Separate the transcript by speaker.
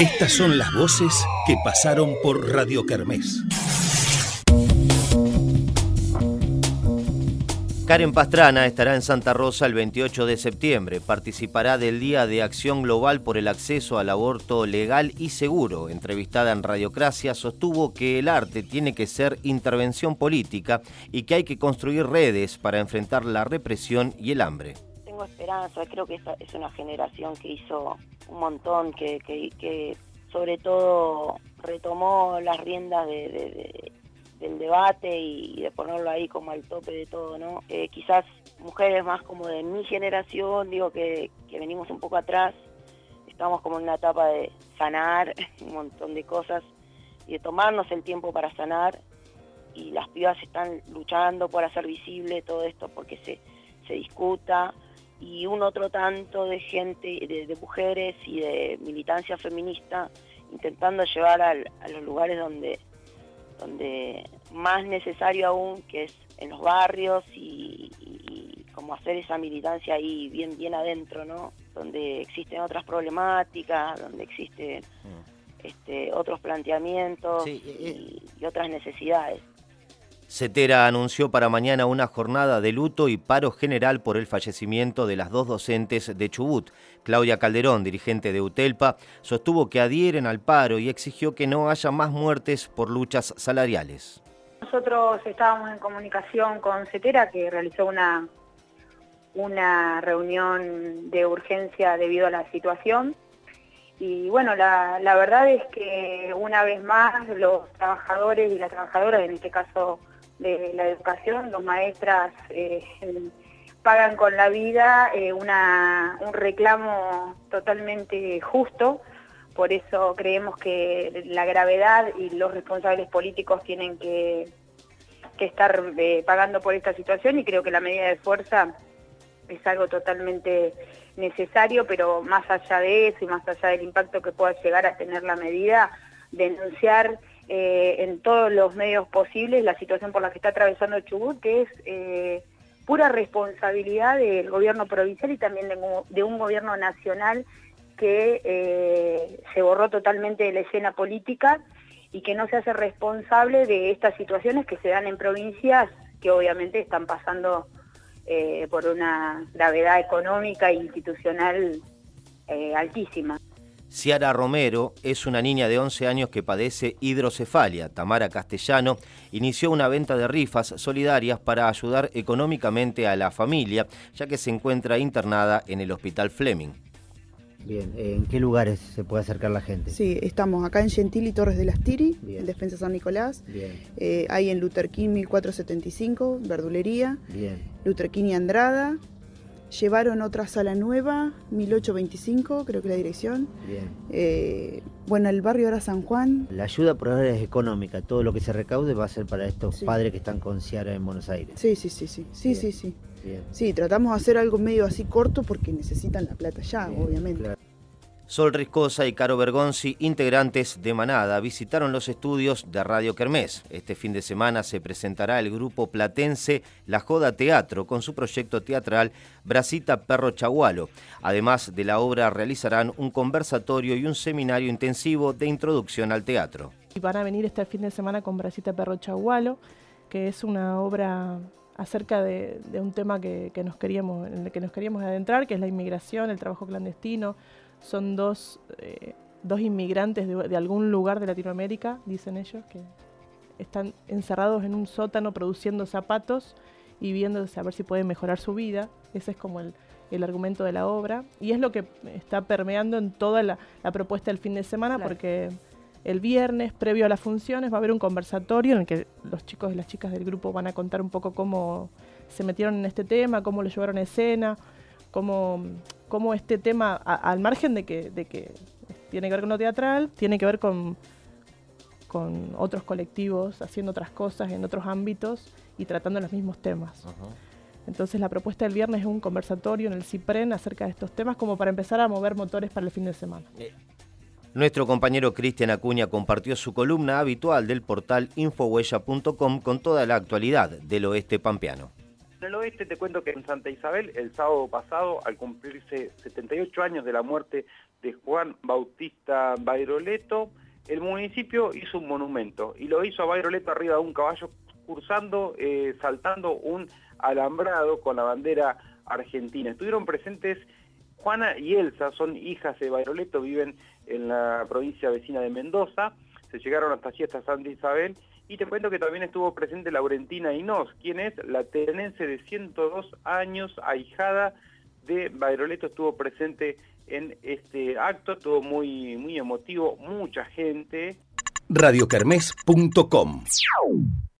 Speaker 1: Estas son las voces que pasaron por Radio Kermés.
Speaker 2: Karen Pastrana estará en Santa Rosa el 28 de septiembre. Participará del Día de Acción Global por el Acceso al Aborto Legal y Seguro. Entrevistada en Radiocracia, sostuvo que el arte tiene que ser intervención política y que hay que construir redes para enfrentar la represión y el hambre.
Speaker 3: Esperanza, creo que esta es una generación que hizo un montón, que, que, sobre todo retomó las riendas de del debate y, de ponerlo ahí como al tope de todo, ¿no? Eh, quizás mujeres más como de mi generación, digo que, venimos un poco atrás, estamos como en una etapa de sanar un montón de cosas y de tomarnos el tiempo para sanar y las pibas están luchando por hacer visible todo esto porque se, se discuta y un otro tanto de gente, de, mujeres y de militancia feminista intentando llevar a los lugares donde donde más necesario aún, que es en los barrios y, como hacer esa militancia ahí bien, bien adentro, ¿no? Donde existen otras problemáticas, donde existen mm. este, otros planteamientos eh, eh. y otras necesidades.
Speaker 2: CETERA anunció para mañana una jornada de luto y paro general por el fallecimiento de las dos docentes de Chubut. Claudia Calderón, dirigente de UTELPA, sostuvo que adhieren al paro y exigió que no haya más muertes por luchas salariales.
Speaker 4: Nosotros estábamos en comunicación con CETERA, que realizó una, una reunión de urgencia debido a la situación. Y bueno, la, la verdad es que una vez más los trabajadores y las trabajadoras, en este caso de la educación, los maestras eh, pagan con la vida eh, una, un reclamo totalmente justo, por eso creemos que la gravedad y los responsables políticos tienen que, que estar eh, pagando por esta situación y creo que la medida de fuerza es algo totalmente necesario, pero más allá de eso y más allá del impacto que pueda llegar a tener la medida, denunciar eh, en todos los medios posibles la situación por la que está atravesando Chubut, que es eh, pura responsabilidad del gobierno provincial y también de, un gobierno nacional que eh, se borró totalmente de la escena política y que no se hace responsable de estas situaciones que se dan en provincias que obviamente están pasando por una gravedad económica e institucional altísima.
Speaker 2: Ciara Romero es una niña de 11 años que padece hidrocefalia. Tamara Castellano inició una venta de rifas solidarias para ayudar económicamente a la familia, ya que se encuentra internada en el Hospital Fleming.
Speaker 5: Bien, ¿en qué lugares se puede acercar la gente?
Speaker 6: Sí, estamos acá en Gentil y Torres de las Tiri, en Defensa San Nicolás. Bien. Eh, hay en Luther King 1475, verdulería. Bien. Luther King y Andrada, Llevaron otra sala nueva, 1825, creo que la dirección. Bien. Eh, bueno, el barrio era San Juan.
Speaker 5: La ayuda por ahora es económica, todo lo que se recaude va a ser para estos padres que están con Ciara en Buenos Aires.
Speaker 6: Sí, sí, sí, sí, sí, sí, sí. Bien. Sí, tratamos de hacer algo medio así corto porque necesitan la plata ya, obviamente.
Speaker 2: Sol Riscosa y Caro Bergonzi, integrantes de Manada, visitaron los estudios de Radio Kermés. Este fin de semana se presentará el grupo platense La Joda Teatro con su proyecto teatral Brasita Perro Chagualo. Además de la obra realizarán un conversatorio y un seminario intensivo de introducción al teatro.
Speaker 7: Y van a venir este fin de semana con Brasita Perro Chagualo, que es una obra acerca de, un tema que, nos queríamos, en el que nos queríamos adentrar, que es la inmigración, el trabajo clandestino, son dos, eh, dos inmigrantes de, algún lugar de Latinoamérica, dicen ellos, que están encerrados en un sótano produciendo zapatos y viendo a ver si pueden mejorar su vida. Ese es como el, argumento de la obra. Y es lo que está permeando en toda la, propuesta del fin de semana, porque el viernes, previo a las funciones, va a haber un conversatorio en el que los chicos y las chicas del grupo van a contar un poco cómo se metieron en este tema, cómo lo llevaron a escena, cómo cómo este tema, al margen de que, de que tiene que ver con lo teatral, tiene que ver con, con otros colectivos, haciendo otras cosas en otros ámbitos y tratando los mismos temas. Entonces la propuesta del viernes es un conversatorio en el CIPREN acerca de estos temas como para empezar a mover motores para el fin de semana. Eh,
Speaker 2: nuestro compañero Cristian Acuña compartió su columna habitual del portal infohuella.com con toda la actualidad del oeste pampeano.
Speaker 8: En el oeste te cuento que en Santa Isabel, el sábado pasado, al cumplirse 78 años de la muerte de Juan Bautista Bairoleto, el municipio hizo un monumento y lo hizo a Bairoleto arriba de un caballo cursando, eh, saltando un alambrado con la bandera argentina. Estuvieron presentes Juana y Elsa, son hijas de Bairoleto, viven en la provincia vecina de Mendoza, se llegaron hasta allí, Santa Isabel, y te cuento que también estuvo presente Laurentina Inós, quien es la tenense de 102 años, ahijada de Bairoleto, estuvo presente en este acto, estuvo muy, muy emotivo, mucha gente.
Speaker 1: radiocarmes.com